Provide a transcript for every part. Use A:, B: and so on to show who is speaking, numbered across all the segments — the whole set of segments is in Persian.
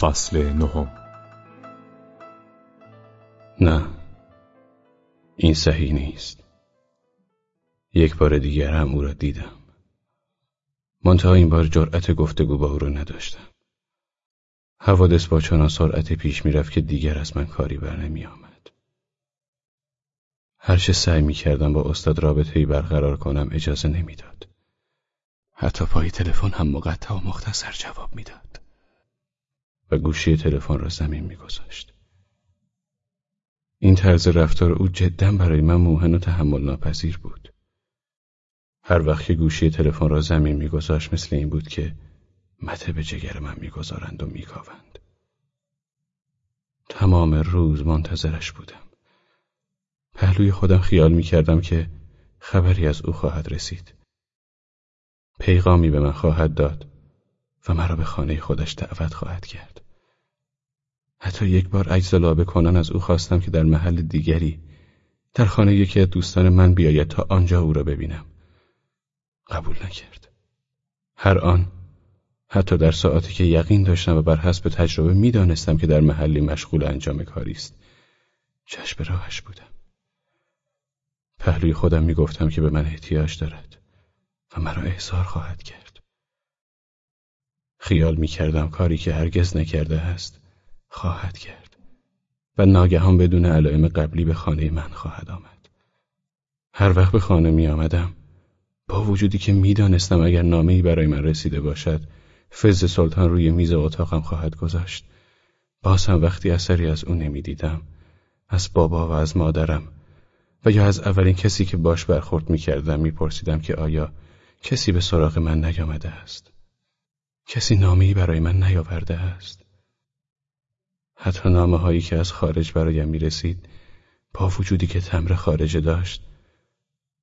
A: فصل نهم
B: نه این صحیح نیست یک بار دیگر هم او را دیدم منتها این بار جرأت گفتگو با او را نداشتم حوادث با چنان سرعت پیش می‌رفت که دیگر از من کاری بر نمی آمد. هرچه سعی می کردم با استاد رابطه برقرار کنم اجازه نمی‌داد. حتی پای تلفن هم مقطع و مختصر جواب می‌داد. و گوشی تلفن را زمین میگذاشت. این طرز رفتار او جدا برای من موهن و تحمل ناپذیر بود. هر وقت که گوشی تلفن را زمین میگذاشت مثل این بود که مته به جگر من می‌گذارند و میکاوند. تمام روز منتظرش بودم. پهلوی خودم خیال می‌کردم که خبری از او خواهد رسید. پیغامی به من خواهد داد و مرا به خانه خودش دعوت خواهد کرد. حتی یک بار عجز لابه کنان از او خواستم که در محل دیگری در خانه یکی از دوستان من بیاید تا آنجا او را ببینم. قبول نکرد. هر آن حتی در ساعتی که یقین داشتم و بر حسب تجربه می‌دانستم که در محلی مشغول انجام کاری است چشم راهش بودم پهلوی خودم می‌گفتم که به من احتیاج دارد و مرا احضار خواهد کرد خیال می‌کردم کاری که هرگز نکرده است خواهد کرد و ناگهان بدون علائم قبلی به خانه من خواهد آمد. هر وقت به خانه می آمدم با وجودی که می‌دانستم اگر نامه‌ای برای من رسیده باشد فز سلطان روی میز اتاقم خواهد گذاشت. باز هم وقتی اثری از او نمی‌دیدم از بابا و از مادرم و یا از اولین کسی که باش برخورد می‌کردم میپرسیدم که آیا کسی به سراغ من نیامده است. کسی نامه‌ای برای من نیاورده است حتی نامه هایی که از خارج برایم می رسید با وجودی که تمر خارجه داشت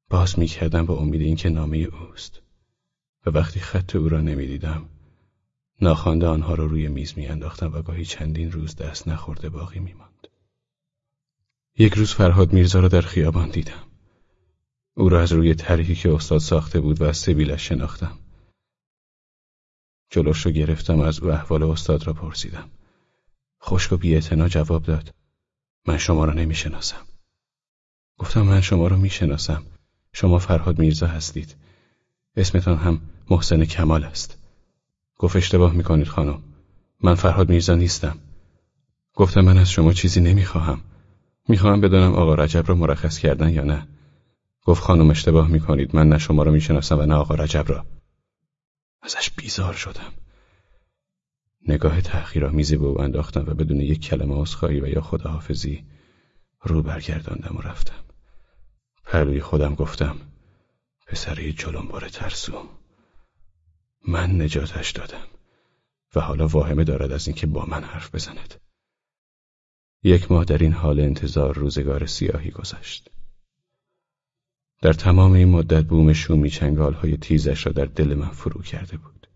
B: باز می کردم با امید اینکه نامه اوست و وقتی خط او را نمی دیدم ناخوانده آنها را روی میز می انداختم و گاهی چندین روز دست نخورده باقی می ماند. یک روز فرهاد میرزا را در خیابان دیدم. او را از روی طرحی که استاد ساخته بود و از سبیلش شناختم. جلوش رو گرفتم از او احوال استاد را پرسیدم. خشک و بیاعتنا جواب داد. من شما را نمی شناسم. گفتم من شما را می شناسم. شما فرهاد میرزا هستید. اسمتان هم محسن کمال است. گفت اشتباه می‌کنید خانم من فرهاد میرزا نیستم گفتم من از شما چیزی نمی‌خواهم می‌خواهم بدانم آقا رجب را مرخص کردن یا نه گفت خانم اشتباه می‌کنید من نه شما را می‌شناسم و نه آقا رجب را ازش بیزار شدم. نگاه تحقیرآمیزی به او انداختم و بدون یک کلمه عذرخواهی و یا خداحافظی رو برگرداندم و رفتم. پهلوی خودم گفتم پسری جلنبار ترسو. من نجاتش دادم و حالا واهمه دارد از اینکه با من حرف بزند. یک ماه در این حال انتظار روزگار سیاهی گذشت. در تمام این مدت بوم شومی چنگال های تیزش را در دل من فرو کرده بود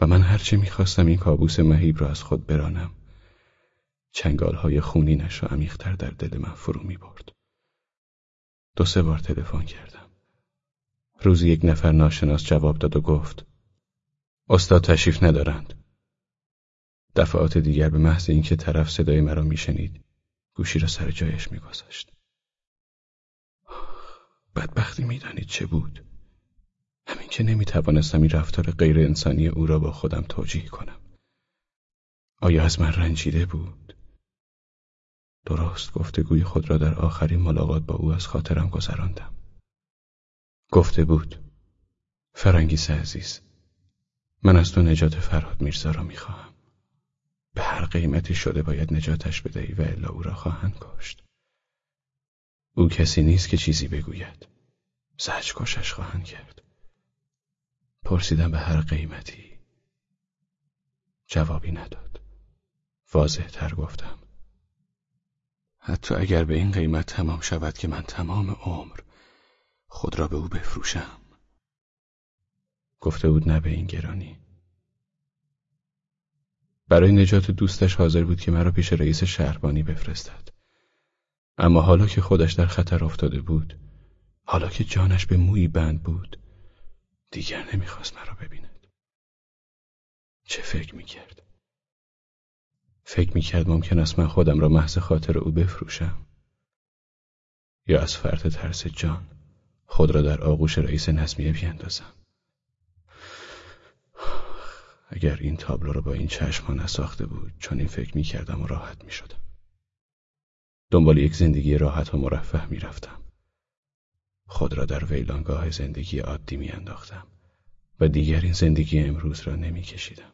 B: و من هرچه می‌خواستم این کابوس مهیب را از خود برانم چنگال های خونینش را عمیقتر در دل من فرو می برد. دو سه بار تلفن کردم روزی یک نفر ناشناس جواب داد و گفت استاد تشریف ندارند. دفعات دیگر به محض اینکه طرف صدای مرا میشنید گوشی را سر جایش میگذاشت. بدبختی می‌دانید چه بود؟ همین که نمی‌توانستم این رفتار غیر انسانی او را با خودم توجیه کنم. آیا از من رنجیده بود؟ درست گفتگوی خود را در آخرین ملاقات با او از خاطرم گذراندم. گفته بود فرانگیس عزیز من از تو نجات فرهاد میرزا را می‌خواهم به هر قیمتی شده باید نجاتش بدهی و الا او را خواهند کشت او کسی نیست که چیزی بگوید. زج کشش خواهند کرد. پرسیدم به هر قیمتی. جوابی نداد. واضح تر گفتم. حتی اگر به این قیمت تمام شود که من تمام عمر خود را به او بفروشم. گفته بود نه به این گرانی. برای نجات دوستش حاضر بود که مرا پیش رئیس شهربانی بفرستد. اما حالا که خودش در خطر افتاده بود حالا که جانش به مویی بند بود دیگر نمی‌خواست مرا ببیند. چه فکر می‌کرد؟ فکر می‌کرد ممکن است من خودم را محض خاطر او بفروشم. یا از فرط ترس جان خود را در آغوش رئیس نظمیه بیندازم. اگر این تابلو را با این چشم نساخته بود چون این فکر می‌کردم و راحت می‌شدم. دنبال یک زندگی راحت و مرفه می‌رفتم خود را در ویلانگاه زندگی عادی میانداختم و دیگر این زندگی امروز را نمیکشیدم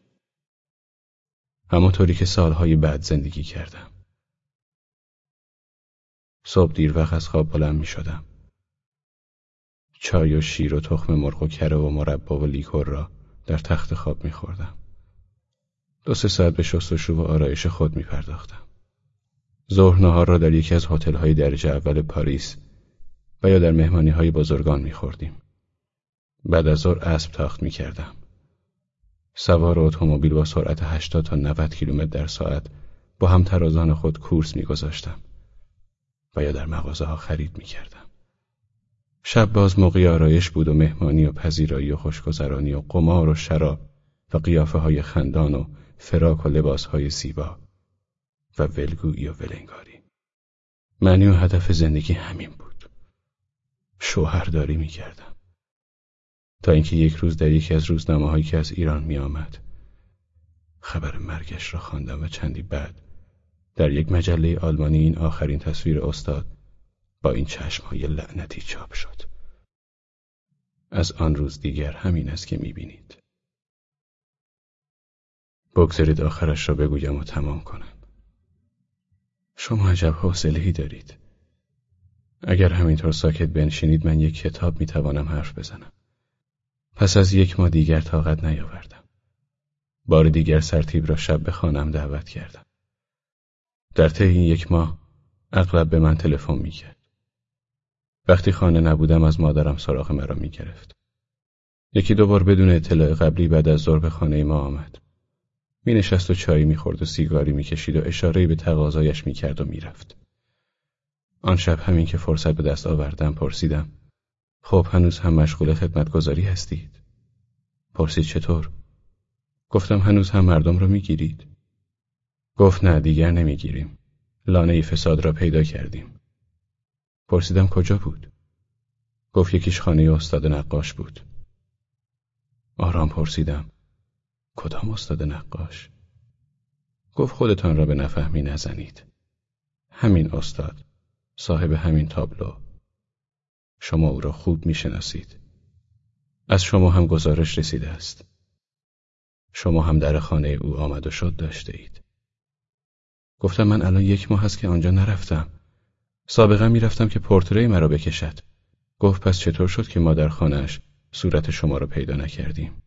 B: همانطوری که سالهای بعد زندگی کردم صبح دیر وقت از خواب بلند می شدم. چای و شیر و تخم مرغ و کره و مربا و لیکور را در تخت خواب می خوردم. دو سه ساعت به شستشو و آرایش خود می پرداختم. ظهر نهار را در یکی از های درجه اول پاریس و یا در مهمانی های بزرگان می خوردیم. بعد از ظهر اسب تاخت می کردم. سوار اتومبیل با سرعت 80 تا 90 کیلومتر در ساعت با هم ترازان خود کورس می گذاشتم. و یا در مغازه ها خرید می کردم. شب باز موقعی آرایش بود و مهمانی و پذیرایی و خوشگذرانی و قمار و شراب و قیافه های خندان و فراک و لباس های زیبا و ولگویی و ولنگاری. معنی و هدف زندگی همین بود. شوهرداری می کردم. تا اینکه یک روز در یکی از روزنامه که از ایران می آمد خبر مرگش را خواندم و چندی بعد در یک مجله آلمانی این آخرین تصویر استاد با این چشمهای لعنتی چاپ شد. از آن روز دیگر همین است که می‌بینید. بگذارید آخرش را بگویم و تمام کنم. شما عجب حوصله‌ای دارید. اگر همینطور ساکت بنشینید من یک کتاب می‌توانم حرف بزنم. پس از یک ماه دیگر طاقت نیاوردم. بار دیگر سرتیب را شب به خانم دعوت کردم. در طی این یک ماه اغلب به من تلفن می‌کرد. وقتی خانه نبودم از مادرم سراغ مرا می‌گرفت. یکی دو بار بدون اطلاع قبلی بعد از ظهر به خانه ما آمد. می نشست و چایی می‌خورد و سیگاری می‌کشید و اشارهی به تقاضایش می‌کرد و می‌رفت. آن شب همین که فرصت به دست آوردم پرسیدم. خب هنوز هم مشغول خدمتگذاری هستید؟ پرسید چطور؟ گفتم هنوز هم مردم را می‌گیرید؟ گفت نه دیگر نمی‌گیریم. لانه فساد را پیدا کردیم. پرسیدم کجا بود؟ گفت یکیش خانه استاد نقاش بود. آرام پرسیدم. کدام استاد نقاش؟ گفت خودتان را به نفهمی نزنید. همین استاد. صاحب همین تابلو. شما او را خوب می‌شناسید. از شما هم گزارش رسیده است. شما هم در خانه او آمد و شد داشته اید. گفتم من الان یک ماه هست که آنجا نرفتم. سابقا می‌رفتم که پورتری مرا بکشد. گفت پس چطور شد که ما در خانهش صورت شما را پیدا نکردیم.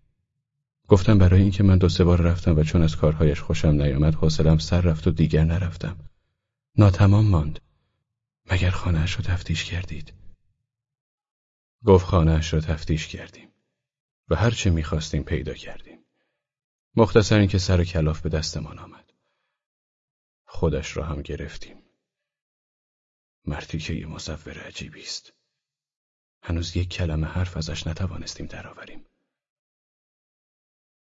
B: گفتم برای اینکه من دو سه بار رفتم و چون از کارهایش خوشم نیامد حوصلم سر رفت و دیگر نرفتم. ناتمام ماند. مگر خانهاش را تفتیش کردید؟ گفت خانهاش را تفتیش کردیم و هرچه می‌خواستیم پیدا کردیم. مختصر اینکه سر و کلاف به دستمان آمد. خودش را هم گرفتیم. مردی که یه مصور عجیبی است. هنوز یک کلمه حرف ازش نتوانستیم درآوریم.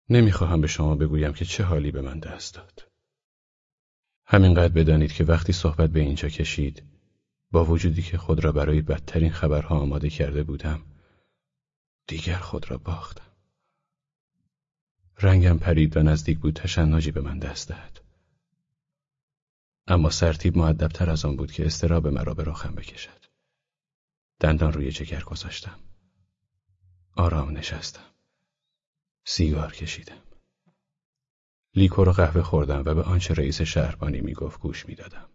B: نمی‌خواهم به شما بگویم که چه حالی به من دست داد. همینقدر بدانید که وقتی صحبت به اینجا کشید با وجودی که خود را برای بدترین خبرها آماده کرده بودم دیگر خود را باختم. رنگم پرید و نزدیک بود تشنجی به من دست دهد. اما سرتیب معدبتر از آن بود که استراب مرا به رخم بکشد. دندان روی جگر گذاشتم. آرام نشستم. سیگار کشیدم. لیکور و قهوه خوردم و به آنچه رئیس شهربانی می‌گفت گوش می‌دادم.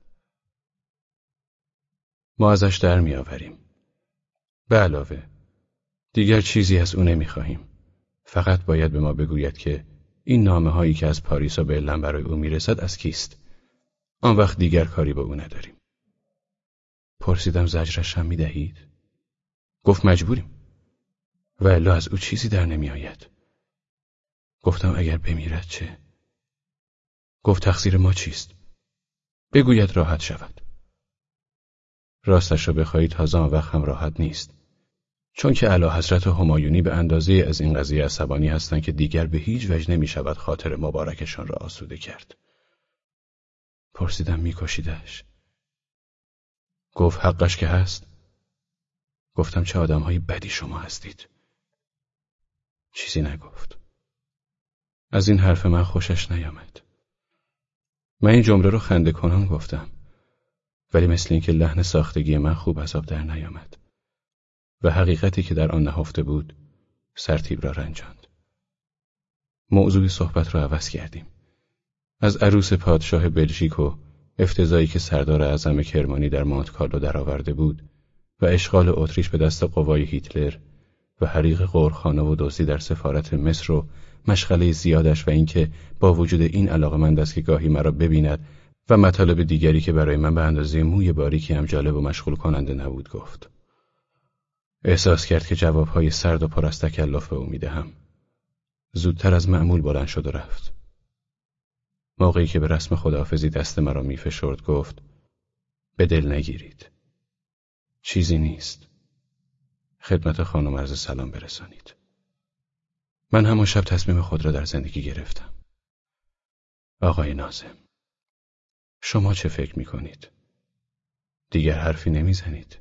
B: ما ازش در میآوریم. به علاوه دیگر چیزی از او نمی‌خواهیم. فقط باید به ما بگوید که این نامه هایی که از پاریس و برلن برای او می‌رسد از کیست؟ آن وقت دیگر کاری با او نداریم. پرسیدم زجرش هم می‌دهید؟ گفت مجبوریم. و الا از او چیزی در نمی آید. گفتم اگر بمیرد چه؟ گفت تقصیر ما چیست؟ بگوید راحت شود. راستش را بخواهید آن وقت هم راحت نیست. چون که علا حضرت همایونی به اندازه از این قضیه عصبانی هستند که دیگر به هیچ وجه نمی شود خاطر مبارکشان را آسوده کرد. پرسیدم میکشیدش گفت حقش که هست گفتم چه آدمهایی بدی شما هستید چیزی نگفت از این حرف من خوشش نیامد. من این جمله رو خنده کنان گفتم ولی مثل اینکه لحن ساختگی من خوب آب در نیامد و حقیقتی که در آن نهفته بود سرتیب را رنجاند. موضوع صحبت را عوض کردیم. از عروس پادشاه بلژیک و افتضایی که سردار اعظم کرمانی در مانت کارلو درآورده بود و اشغال اتریش به دست قوای هیتلر و حریق قورخانه و دزدی در سفارت مصر و مشغله زیادش و اینکه با وجود این علاقه من است که گاهی مرا ببیند و مطالب دیگری که برای من به اندازه موی باریکی هم جالب و مشغول کننده نبود گفت. احساس کرد که جوابهای سرد و پر از تکلف به او می‌دهم. زودتر از معمول بلند شد و رفت. موقعی که به رسم خداحافظی دست مرا میفشرد گفت به دل نگیرید. چیزی نیست. خدمت خانم عرض سلام برسانید. من همون شب تصمیم خود را در زندگی گرفتم. آقای نازم شما چه فکر می کنید؟ دیگر حرفی نمی‌زنید.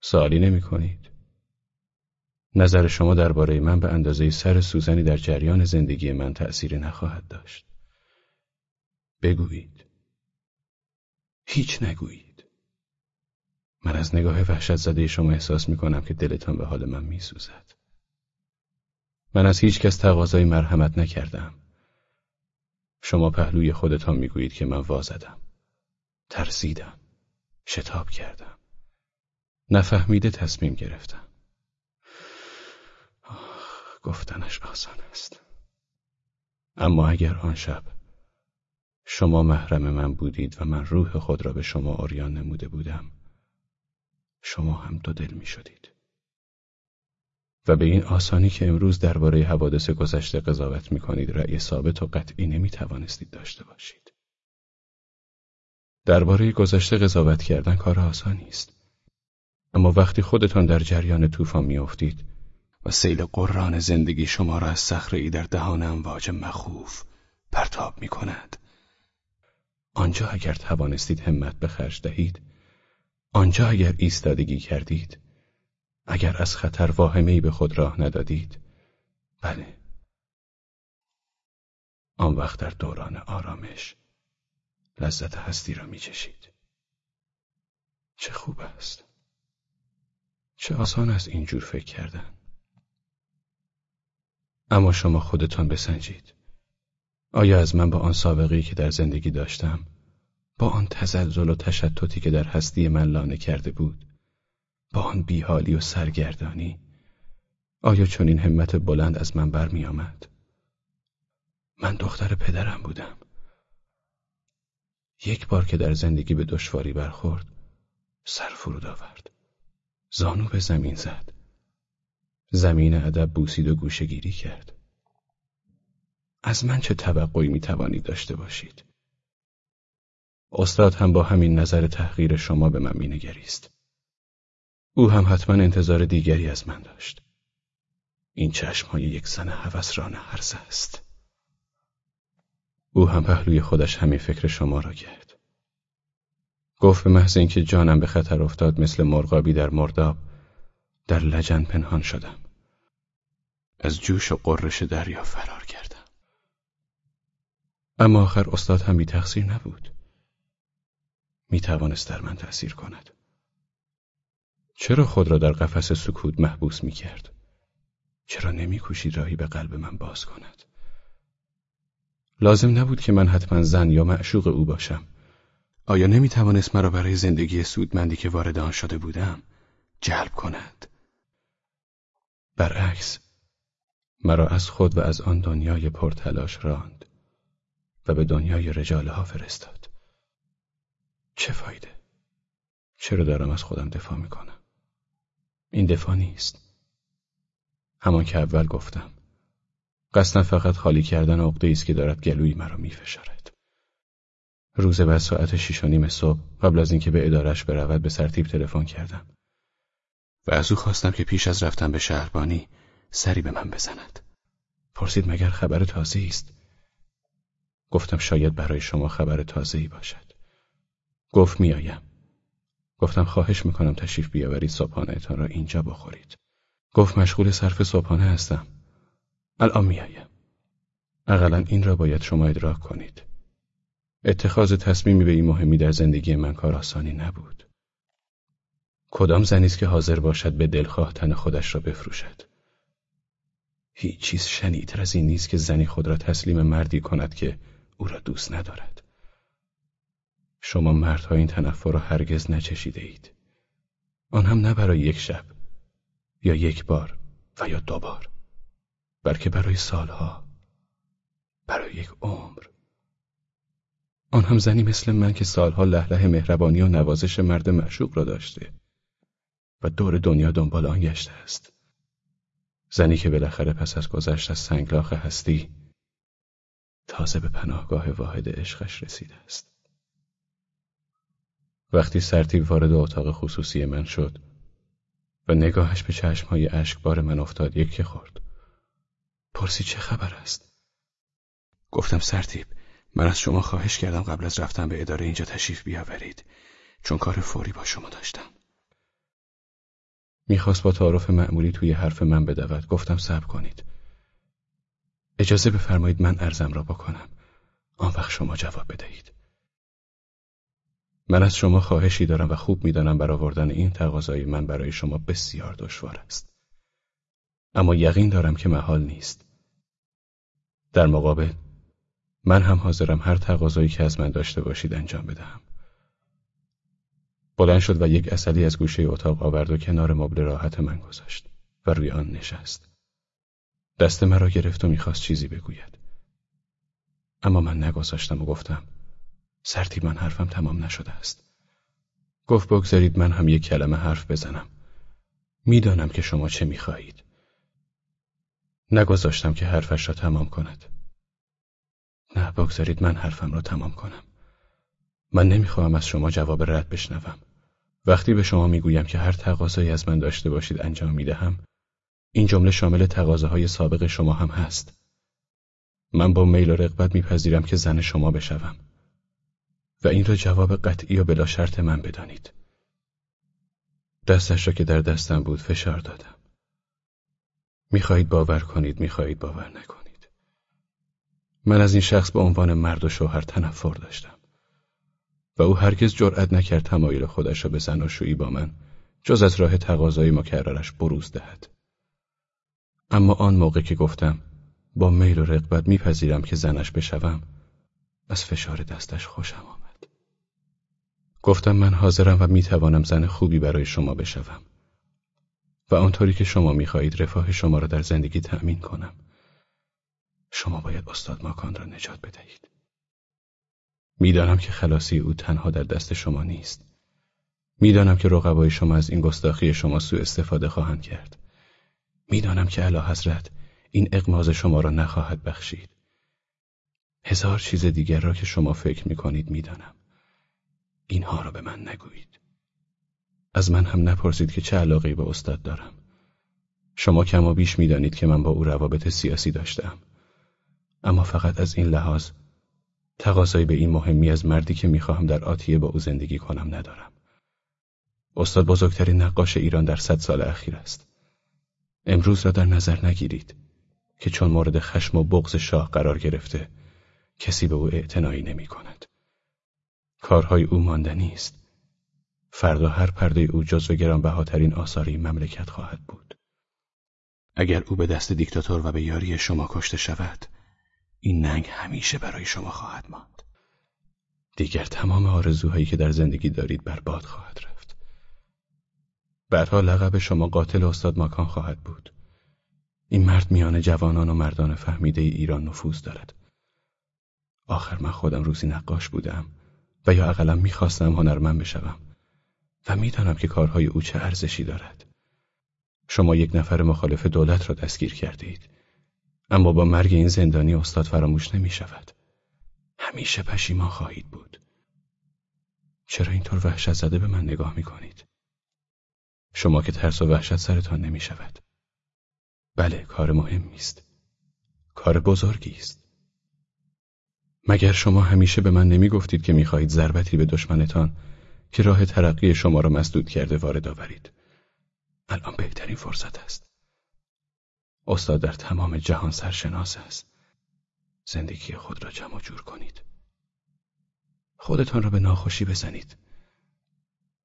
B: سوالی نمی کنید. نظر شما درباره من به اندازه سر سوزنی در جریان زندگی من تأثیری نخواهد داشت. بگویید. هیچ نگویید. من از نگاه وحشت زده شما احساس می کنم که دلتان به حال من می سوزد. من از هیچ کس تقاضای مرحمت نکردم. شما پهلوی خودتان می‌گویید که من وازدم. ترسیدم. شتاب کردم. نفهمیده تصمیم گرفتم. آخ، گفتنش آسان است. اما اگر آن شب شما محرم من بودید و من روح خود را به شما آریان نموده بودم شما هم دو دل می شدید. و به این آسانی که امروز درباره حوادث گذشته قضاوت می کنید رأی ثابت و قطعی نمی توانستید داشته باشید. درباره گذشته قضاوت کردن کار آسانی است. اما وقتی خودتان در جریان طوفان میافتید و سیل قران زندگی شما را از صخره در دهان امواج مخوف پرتاب می کند. آنجا اگر توانستید همت به خرج دهید، آنجا اگر ایستادگی کردید، اگر از خطر واهمه‌ای به خود راه ندادید. بله. آن وقت در دوران آرامش لذت هستی را میچشید. چه خوب است. چه آسان است اینجور فکر کردن. اما شما خودتان بسنجید. آیا از من با آن سابقی که در زندگی داشتم با آن تزلزل و تشتتی که در هستی من لانه کرده بود با آن بیحالی و سرگردانی آیا چون این همت بلند از من برمی آمد؟ من دختر پدرم بودم. یک بار که در زندگی به دشواری برخورد سر فرود آورد. زانو به زمین زد. زمین ادب بوسید و گوشگیری کرد. از من چه توقعی می توانید داشته باشید؟ استاد هم با همین نظر تحقیر شما به من مینگریست. او هم حتما انتظار دیگری از من داشت. این چشمهای یک زن هوسران هرزه است. او هم پهلوی خودش همین فکر شما را کرد. گفت به محض اینکه جانم به خطر افتاد مثل مرغابی در مرداب در لجن پنهان شدم. از جوش و قررش دریا فرار کردم. اما آخر استاد هم بی تقصیر نبود. می توانست در من تأثیر کند. چرا خود را در قفس سکوت محبوس می کرد؟ چرا نمی کوشید راهی به قلب من باز کند؟ لازم نبود که من حتما زن یا معشوق او باشم. آیا نمی توانست مرا برای زندگی سودمندی که وارد آن شده بودم جلب کند؟ برعکس مرا از خود و از آن دنیای پرتلاش راند و به دنیای رجاله ها فرستاد. چه فایده؟ چرا دارم از خودم دفاع می کنم؟ این دفاع نیست. همان که اول گفتم. قصدم فقط خالی کردن عقده است که دارد گلوی مرا میفشارد. روز بعد ساعت شیش و نیم صبح قبل از اینکه به ادارش برود به سرتیب تلفن کردم. و از او خواستم که پیش از رفتن به شهربانی سری به من بزند. پرسید مگر خبر تازه است؟ گفتم شاید برای شما خبر تازه‌ای باشد. گفت میآیم. گفتم خواهش می‌کنم تشریف بیاورید صبحانهتان را اینجا بخورید. گفت مشغول صرف صبحانه هستم. الان میآیم. اقلا این را باید شما ادراک کنید. اتخاذ تصمیمی به این مهمی در زندگی من کار آسانی نبود. کدام زنی است که حاضر باشد به دلخواه تن خودش را بفروشد؟ هیچ چیز شنیدتر از این نیست که زنی خود را تسلیم مردی کند که او را دوست ندارد. شما مردها این تنفر را هرگز نچشیده اید آن هم نه برای یک شب یا یک بار و یا دو بار بلکه برای سالها برای یک عمر. آن هم زنی مثل من که سالها لهله مهربانی و نوازش مرد معشوق را داشته و دور دنیا دنبال آن گشته است. زنی که بالاخره پس از گذشت از سنگلاخ هستی تازه به پناهگاه واحد عشقش رسیده است. وقتی سرتیب وارد اتاق خصوصی من شد و نگاهش به چشمهای اشکبار من افتاد یکی خورد. پرسی چه خبر است؟ گفتم سرتیب من از شما خواهش کردم قبل از رفتن به اداره اینجا تشریف بیاورید چون کار فوری با شما داشتم. می‌خواست با تعارف معمولی توی حرف من بدود. گفتم صبر کنید. اجازه بفرمایید من ارزم را بکنم. آن وقت شما جواب بدهید. من از شما خواهشی دارم و خوب می‌دانم برآوردن این تقاضای من برای شما بسیار دشوار است. اما یقین دارم که محال نیست. در مقابل من هم حاضرم هر تقاضایی که از من داشته باشید انجام بدهم. بلند شد و یک اصلی از گوشه اتاق آورد و کنار مبل راحت من گذاشت و روی آن نشست. دست مرا گرفت و می‌خواست چیزی بگوید. اما من نگذاشتم و گفتم سرتی من حرفم تمام نشده است. گفت بگذارید من هم یک کلمه حرف بزنم. می‌دانم که شما چه می‌خواهید. نگذاشتم که حرفش را تمام کند. نه بگذارید من حرفم را تمام کنم. من نمی‌خواهم از شما جواب رد بشنوم. وقتی به شما می‌گویم که هر تقاضایی از من داشته باشید انجام می‌دهم این جمله شامل تقاضاهای سابق شما هم هست. من با میل و رغبت میپذیرم که زن شما بشوم. و این را جواب قطعی و بلا شرط من بدانید. دستش را که در دستم بود فشار دادم. می‌خواهید باور کنید می‌خواهید باور نکنید. من از این شخص به عنوان مرد و شوهر تنفر داشتم. و او هرگز جرأت نکرد تمایل خودش را به زناشویی با من جز از راه تقاضای مکررش بروز دهد. اما آن موقع که گفتم با میل و رغبت میپذیرم که زنش بشوم از فشار دستش خوشم آمد. گفتم من حاضرم و می‌توانم زن خوبی برای شما بشوم. و آنطوری که شما می‌خواهید رفاه شما را در زندگی تأمین کنم. شما باید استاد ماکان را نجات بدهید. می‌دانم که خلاصی او تنها در دست شما نیست. می‌دانم که رقبای شما از این گستاخی شما سوء استفاده خواهند کرد. می‌دانم که علا حضرت این اقماز شما را نخواهد بخشید. هزار چیز دیگر را که شما فکر می کنید می‌دانم. اینها را به من نگویید. از من هم نپرسید که چه علاقه به استاد دارم. شما کما بیش می‌دانید که من با او روابط سیاسی داشتم. اما فقط از این لحاظ تقاضایی به این مهمی از مردی که می‌خواهم در آتیه با او زندگی کنم ندارم. استاد بزرگترین نقاش ایران در صد سال اخیر است. امروز را در نظر نگیرید که چون مورد خشم و بغض شاه قرار گرفته کسی به او اعتنایی نمی کند. کارهای او ماندنی است. فردا هر پرده او جزو گرانبهاترین آثاری مملکت خواهد بود. اگر او به دست دیکتاتور و به یاری شما کشته شود، این ننگ همیشه برای شما خواهد ماند. دیگر تمام آرزوهایی که در زندگی دارید برباد خواهد رفت. بعدها لقب شما قاتل استاد ماکان خواهد بود. این مرد میان جوانان و مردان فهمیده ایران نفوذ دارد. آخر من خودم روزی نقاش بودم و یا اقلا می‌خواستم هنرمند بشوم و می‌دانم که کارهای او چه ارزشی دارد. شما یک نفر مخالف دولت را دستگیر کردید. اما با مرگ این زندانی استاد فراموش نمی شود. همیشه پشیمان خواهید بود. چرا اینطور وحشت زده به من نگاه می کنید؟ شما که ترس و وحشت سرتان نمی شود. بله کار مهمی است. کار بزرگی است. مگر شما همیشه به من نمی گفتید که می‌خواهید ضربتی به دشمنتان که راه ترقی شما را مسدود کرده وارد آورید؟ الان بهترین فرصت است. استاد در تمام جهان سرشناس است. زندگی خود را جمع جور کنید. خودتان را به ناخوشی بزنید.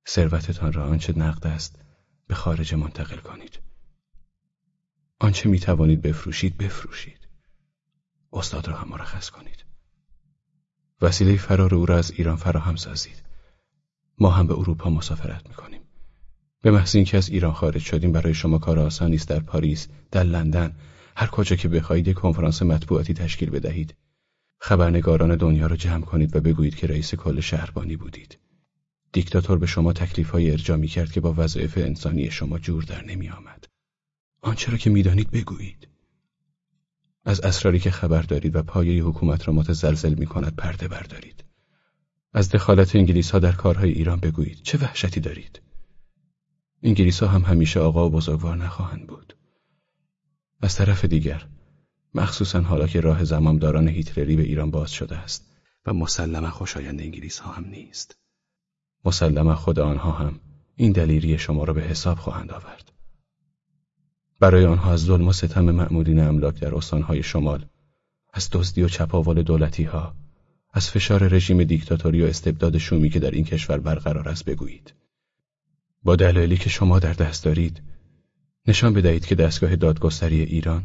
B: ثروتتان را آنچه نقد است به خارج منتقل کنید. آنچه می توانید بفروشید بفروشید. استاد را هم مرخص کنید. وسیله فرار او را از ایران فراهم سازید ما هم به اروپا مسافرت می‌کنیم به محض اینکه از ایران خارج شدیم برای شما کار آسانی است در پاریس در لندن هر کجا که بخواهید یک کنفرانس مطبوعاتی تشکیل بدهید خبرنگاران دنیا را جمع کنید و بگویید که رئیس کل شهربانی بودید دیکتاتور به شما تکلیف های ارجا می کرد که با وظایف انسانی شما جور در نمی آمد. آنچه را که می‌دانید بگویید. از اسراری که خبر دارید و پایه حکومت را متزلزل می کند پرده بردارید. از دخالت انگلیس ها در کارهای ایران بگویید. چه وحشتی دارید؟ انگلیس ها هم همیشه آقا و بزرگوار نخواهند بود. از طرف دیگر مخصوصا حالا که راه زمامداران هیتلری به ایران باز شده است و مسلما خوشایند انگلیس ها هم نیست. مسلما خود آنها هم این دلیری شما را به حساب خواهند آورد. برای آنها از ظلم و ستم مأمورین املاک در استانهای شمال، از دزدی و چپاول دولتی ها، از فشار رژیم دیکتاتوری و استبداد شومی که در این کشور برقرار است بگویید. با دلایلی که شما در دست دارید، نشان بدهید که دستگاه دادگستری ایران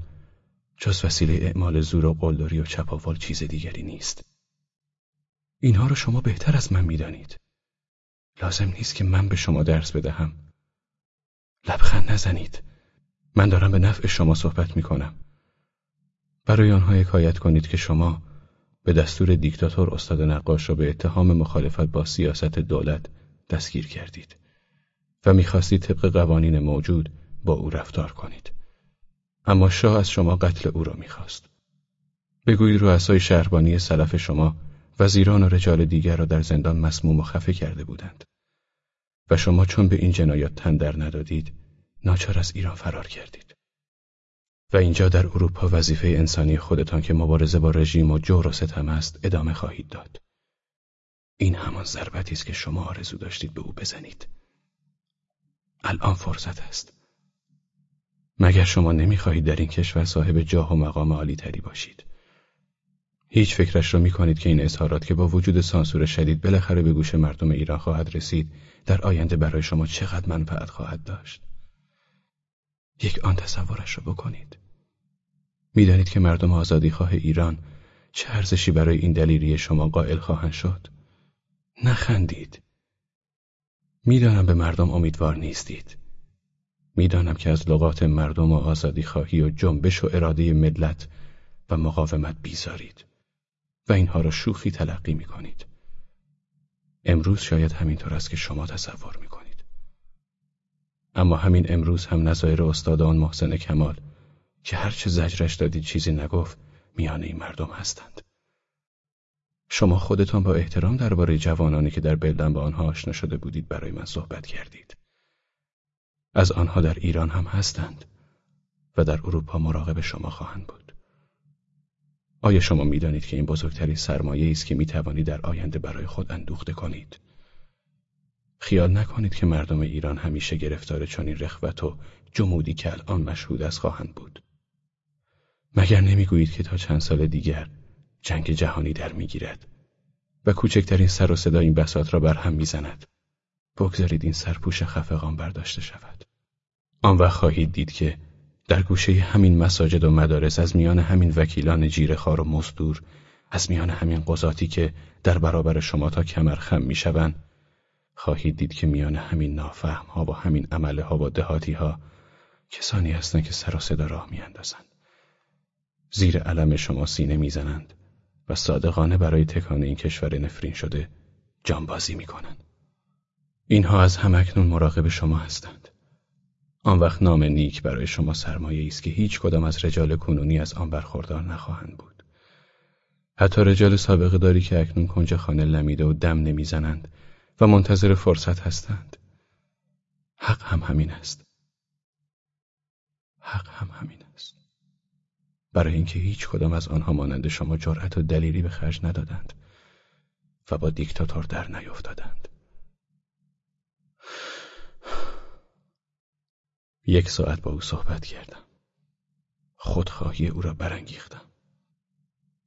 B: جز وسیله اعمال زور و قلدری و چپاول چیز دیگری نیست. اینها را شما بهتر از من می‌دانید. لازم نیست که من به شما درس بدهم. لبخند نزنید. من دارم به نفع شما صحبت می کنم. برای آنها حکایت کنید که شما به دستور دیکتاتور استاد نقاش را به اتهام مخالفت با سیاست دولت دستگیر کردید و می‌خواستید طبق قوانین موجود با او رفتار کنید. اما شاه از شما قتل او را می‌خواست. بگویید رؤسای شهربانی سلف شما وزیران و رجال دیگر را در زندان مسموم و خفه کرده بودند و شما چون به این جنایات تندر ندادید ناچار از ایران فرار کردید. و اینجا در اروپا وظیفه انسانی خودتان که مبارزه با رژیم و جور و ستم است ادامه خواهید داد. این همان ضربتی است که شما آرزو داشتید به او بزنید. الان فرصت است. مگر شما نمی‌خواهید در این کشور صاحب جاه و مقام عالی تری باشید؟ هیچ فکرش را می کنید که این اظهارات که با وجود سانسور شدید بالاخره به گوش مردم ایران خواهد رسید در آینده برای شما چقدر منفعت خواهد داشت؟ یک آن تصورش را بکنید می‌دانید که مردم آزادی خواه ایران چه ارزشی برای این دلیری شما قائل خواهند شد نخندید می‌دانم به مردم امیدوار نیستید می‌دانم که از لغات مردم و آزادی خواهی و جنبش و اراده ملت و مقاومت بیزارید و اینها را شوخی تلقی می کنید. امروز شاید همینطور است که شما تصور می. اما همین امروز هم نظایر استاد آن محسن کمال که هرچه زجرش دادید چیزی نگفت میان این مردم هستند. شما خودتان با احترام درباره جوانانی که در بلدن با آنها آشنا شده بودید برای من صحبت کردید. از آنها در ایران هم هستند و در اروپا مراقب شما خواهند بود. آیا شما می‌دانید که این بزرگترین سرمایه است که می توانید در آینده برای خود اندوخته کنید؟ خیال نکنید که مردم ایران همیشه گرفتار چنین رخوت و جمودی که الان مشهود از خواهند بود. مگر نمی‌گویید که تا چند سال دیگر جنگ جهانی در می‌گیرد و کوچکترین سر و صدا این بساط را بر هم می‌زند. بگذارید این سرپوش خفقان برداشته شود. آن وقت خواهید دید که در گوشه همین مساجد و مدارس از میان همین وکیلان جیرخار و مزدور از میان همین قضاتی که در برابر شما تا کمر خم می‌شوند خواهید دید که میان همین نافهم ها و همین عمله ها و دهاتی ها کسانی هستند که سر و صدا راه میاندازند. زیر علم شما سینه می‌زنند و صادقانه برای تکان این کشور نفرین شده جانبازی می‌کنند. اینها از همکنون مراقب شما هستند. آن وقت نام نیک برای شما سرمایه است که هیچ کدام از رجال کنونی از آن برخوردار نخواهند بود. حتی رجال سابقه داری که اکنون کنج خانه لمیده و دم نمی‌زنند و منتظر فرصت هستند. حق هم همین است. حق هم همین است. برای اینکه هیچ کدام از آنها مانند شما جرأت و دلیلی به خرج ندادند و با دیکتاتور در نیفتادند. یک ساعت با او صحبت کردم. خودخواهی او را برانگیختم.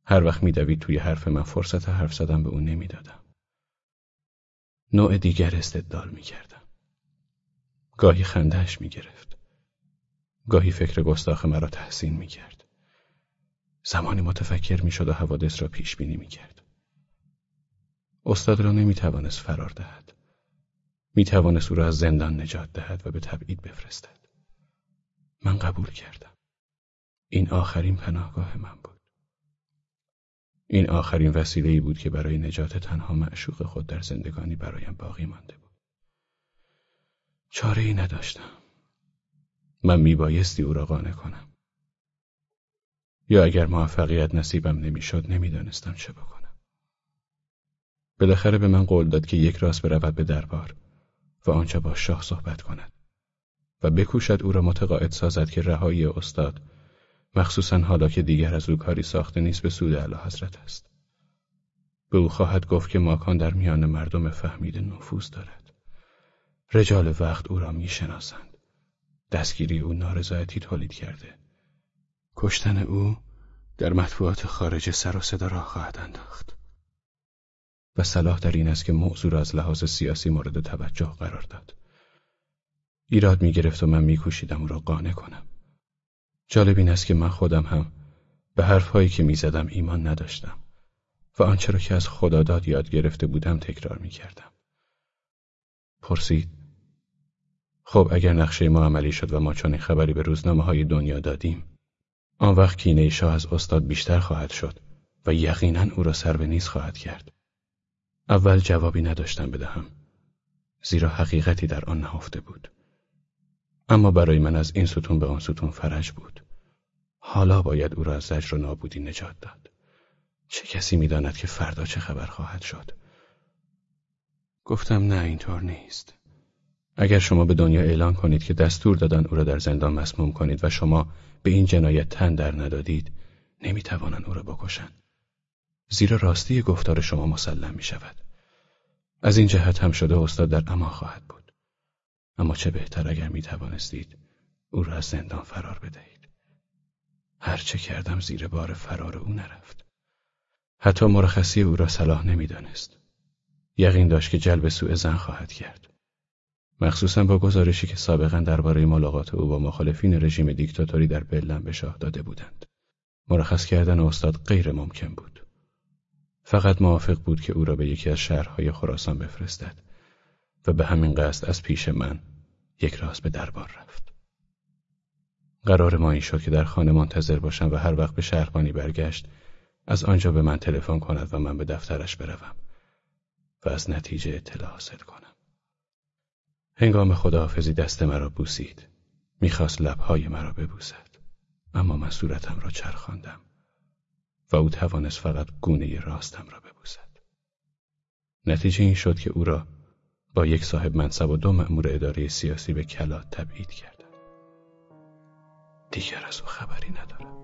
B: هر وقت میدوید توی حرف من فرصت حرف زدن به او نمی‌دادم. نوع دیگر استدلال می‌کردم. گاهی خندهش می‌گرفت. گاهی فکر گستاخ مرا تحسین می‌کرد. زمانی متفکر می‌شد و حوادث را پیش بینی می‌کرد. استاد را نمی‌توانست فرار دهد. می‌توانست او را از زندان نجات دهد و به تبعید بفرستد. من قبول کردم. این آخرین پناهگاه من بود. این آخرین وسیله ای بود که برای نجات تنها معشوق خود در زندگانی برایم باقی مانده بود. چاره ای نداشتم. من میبایستی او را قانع کنم. یا اگر موفقیت نصیبم نمی‌شد نمی‌دانستم چه بکنم. بالاخره به من قول داد که یک راست برود به دربار و آنچه با شاه صحبت کند و بکوشد او را متقاعد سازد که رهایی استاد مخصوصا حالا که دیگر از او کاری ساخته نیست به سود اعلی حضرت است. به او خواهد گفت که ماکان در میان مردم فهمیده نفوذ دارد. رجال وقت او را می‌شناسند. دستگیری او نارضایتی تولید کرده. کشتن او در مطبوعات خارج سر و صدا را خواهد انداخت. و صلاح در این است که موضوع را از لحاظ سیاسی مورد توجه قرار داد. ایراد می گرفت و من می کوشیدم او را قانع کنم. جالب این است که من خودم هم به حرفهایی که می‌زدم ایمان نداشتم و آنچه را که از خدا داد یاد گرفته بودم تکرار می کردم. پرسید خب اگر نقشه ما عملی شد و ما چنین خبری به روزنامه های دنیا دادیم آن وقت کینه شاه از استاد بیشتر خواهد شد و یقینا او را سر به نیز خواهد کرد. اول جوابی نداشتم بدهم زیرا حقیقتی در آن نهفته بود. اما برای من از این ستون به آن ستون فرج بود. حالا باید او را از زجر و نابودی نجات داد. چه کسی می‌داند که فردا چه خبر خواهد شد؟ گفتم نه اینطور نیست. اگر شما به دنیا اعلان کنید که دستور دادن او را در زندان مسموم کنید و شما به این جنایت تن در ندادید نمی‌توانند او را بکشند. زیرا راستی گفتار شما مسلم می شود. از این جهت هم شده استاد در امان خواهد بود. اما چه بهتر اگر می توانستید او را از زندان فرار بدهید. هر چه کردم زیر بار فرار او نرفت. حتی مرخصی او را صلاح نمی‌دانست. یقین داشت که جلب سوء زن خواهد کرد. مخصوصا با گزارشی که سابقا درباره ملاقات او با مخالفین رژیم دیکتاتوری در بلن به شاه داده بودند. مرخص کردن استاد غیر ممکن بود. فقط موافق بود که او را به یکی از شهرهای خراسان بفرستد و به همین قصد از پیش من یک راست به دربار رفت. قرار ما این شد که در خانه منتظر باشم و هر وقت به شهربانی برگشت از آنجا به من تلفن کند و من به دفترش بروم و از نتیجه اطلاع حاصل کنم. هنگام خداحافظی دست مرا بوسید. می‌خواست لبهای مرا ببوسد. اما من صورتم را چرخاندم و او توانست فقط گونه راستم را ببوسد. نتیجه این شد که او را با یک صاحب منصب و دو مأمور اداره سیاسی به کلات تبعید کردن دیگر از او خبری ندارم.